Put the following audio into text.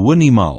o animal.